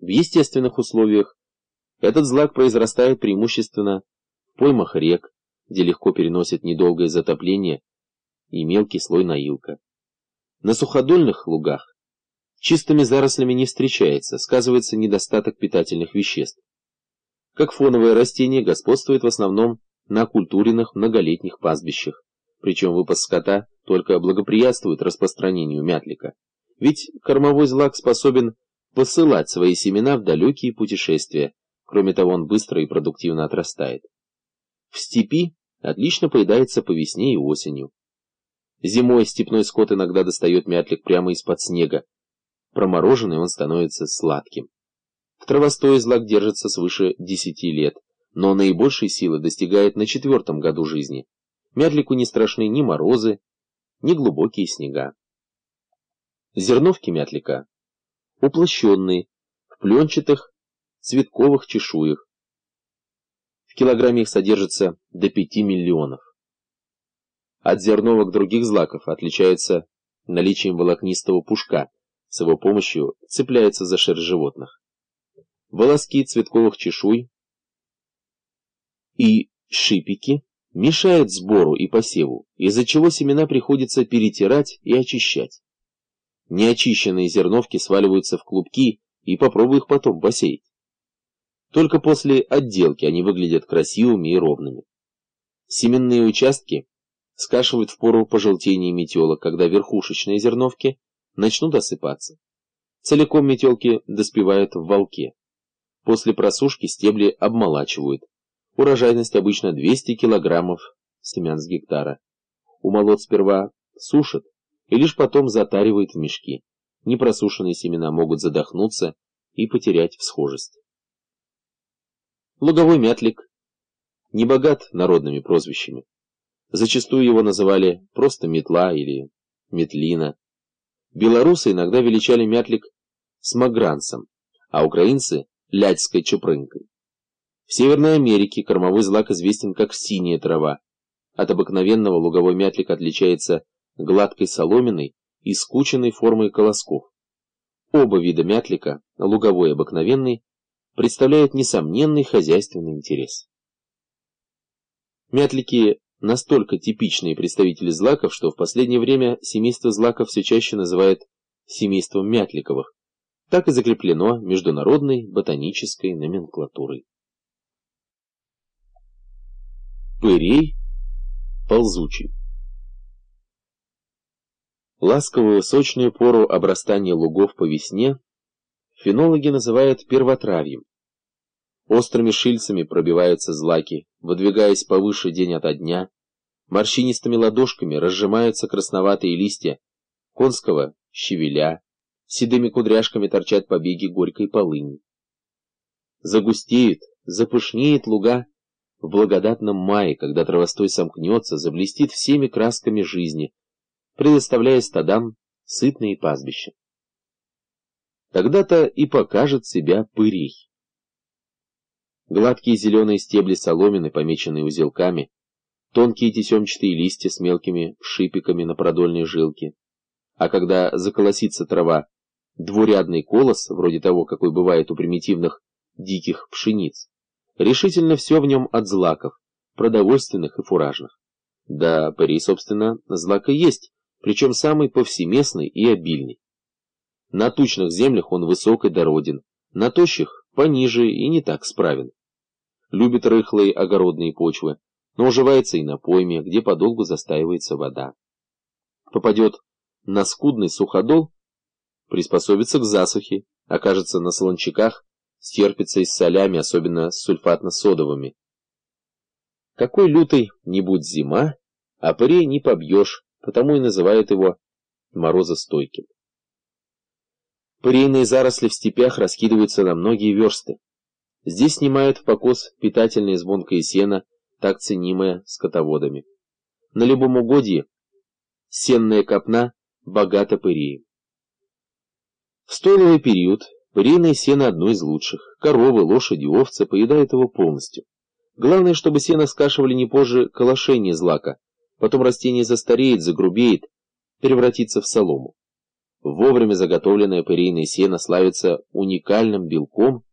В естественных условиях этот злак произрастает преимущественно в поймах рек, где легко переносит недолгое затопление и мелкий слой наилка. На суходольных лугах чистыми зарослями не встречается, сказывается недостаток питательных веществ. Как фоновое растение господствует в основном на культуренных многолетних пастбищах, причем выпас скота только благоприятствует распространению мятлика. Ведь кормовой злак способен посылать свои семена в далекие путешествия, кроме того он быстро и продуктивно отрастает. В степи отлично поедается по весне и осенью. Зимой степной скот иногда достает мятлик прямо из-под снега. Промороженный он становится сладким. В травостое злак держится свыше 10 лет, но наибольшей силы достигает на четвертом году жизни. Мятлику не страшны ни морозы, ни глубокие снега. Зерновки мятлика уплощенные, в пленчатых, цветковых чешуях. В килограмме их содержится до 5 миллионов. От зерновок других злаков отличается наличием волокнистого пушка, с его помощью цепляется за шерсть животных. Волоски цветковых чешуй и шипики мешают сбору и посеву, из-за чего семена приходится перетирать и очищать. Неочищенные зерновки сваливаются в клубки, и попробуй их потом посеять. Только после отделки они выглядят красивыми и ровными. Семенные участки скашивают в пору пожелтения метелок, когда верхушечные зерновки начнут осыпаться. Целиком метелки доспевают в волке. После просушки стебли обмолачивают. Урожайность обычно 200 килограммов семян с гектара. Умолот сперва сушат, и лишь потом затаривает в мешки. Непросушенные семена могут задохнуться и потерять всхожесть. Луговой мятлик не богат народными прозвищами. Зачастую его называли просто метла или метлина. Белорусы иногда величали мятлик смагранцем, а украинцы – лядьской чупрынкой. В Северной Америке кормовой злак известен как синяя трава. От обыкновенного луговой мятлик отличается гладкой соломенной и скученной формой колосков. Оба вида мятлика, луговой и обыкновенный, представляют несомненный хозяйственный интерес. Мятлики настолько типичные представители злаков, что в последнее время семейство злаков все чаще называют семейством мятликовых. Так и закреплено международной ботанической номенклатурой. Пырей ползучий Ласковую сочную пору обрастания лугов по весне фенологи называют первотравьем. Острыми шильцами пробиваются злаки, выдвигаясь повыше день ото дня, морщинистыми ладошками разжимаются красноватые листья конского щавеля, седыми кудряшками торчат побеги горькой полыни. Загустеют, запышнеет луга в благодатном мае, когда травостой сомкнется, заблестит всеми красками жизни, предоставляя стадам сытные пастбища. Тогда-то и покажет себя пырей. Гладкие зеленые стебли соломины, помеченные узелками, тонкие тесемчатые листья с мелкими шипиками на продольной жилке. А когда заколосится трава, двурядный колос, вроде того, какой бывает у примитивных диких пшениц, решительно все в нем от злаков, продовольственных и фуражных. Да, пари, собственно, злака есть, причем самый повсеместный и обильный. На тучных землях он высок и дороден, на тощих пониже и не так справен. Любит рыхлые огородные почвы, но уживается и на пойме, где подолгу застаивается вода. Попадет на скудный суходол, приспособится к засухе, окажется на солончаках, стерпится и с солями, особенно с сульфатно-содовыми. Какой лютой не будь зима, а парей не побьешь, потому и называют его морозостойким. Пырейные заросли в степях раскидываются на многие версты. Здесь снимают в покос питательное звонкое сено, так ценимое скотоводами. На любом угодье сенная копна богата пыреем. В стойловый период пырейное сено одно из лучших. Коровы, лошади, овцы поедают его полностью. Главное, чтобы сено скашивали не позже колошения злака, Потом растение застареет, загрубеет, превратится в солому. Вовремя заготовленное пырейное сено славится уникальным белком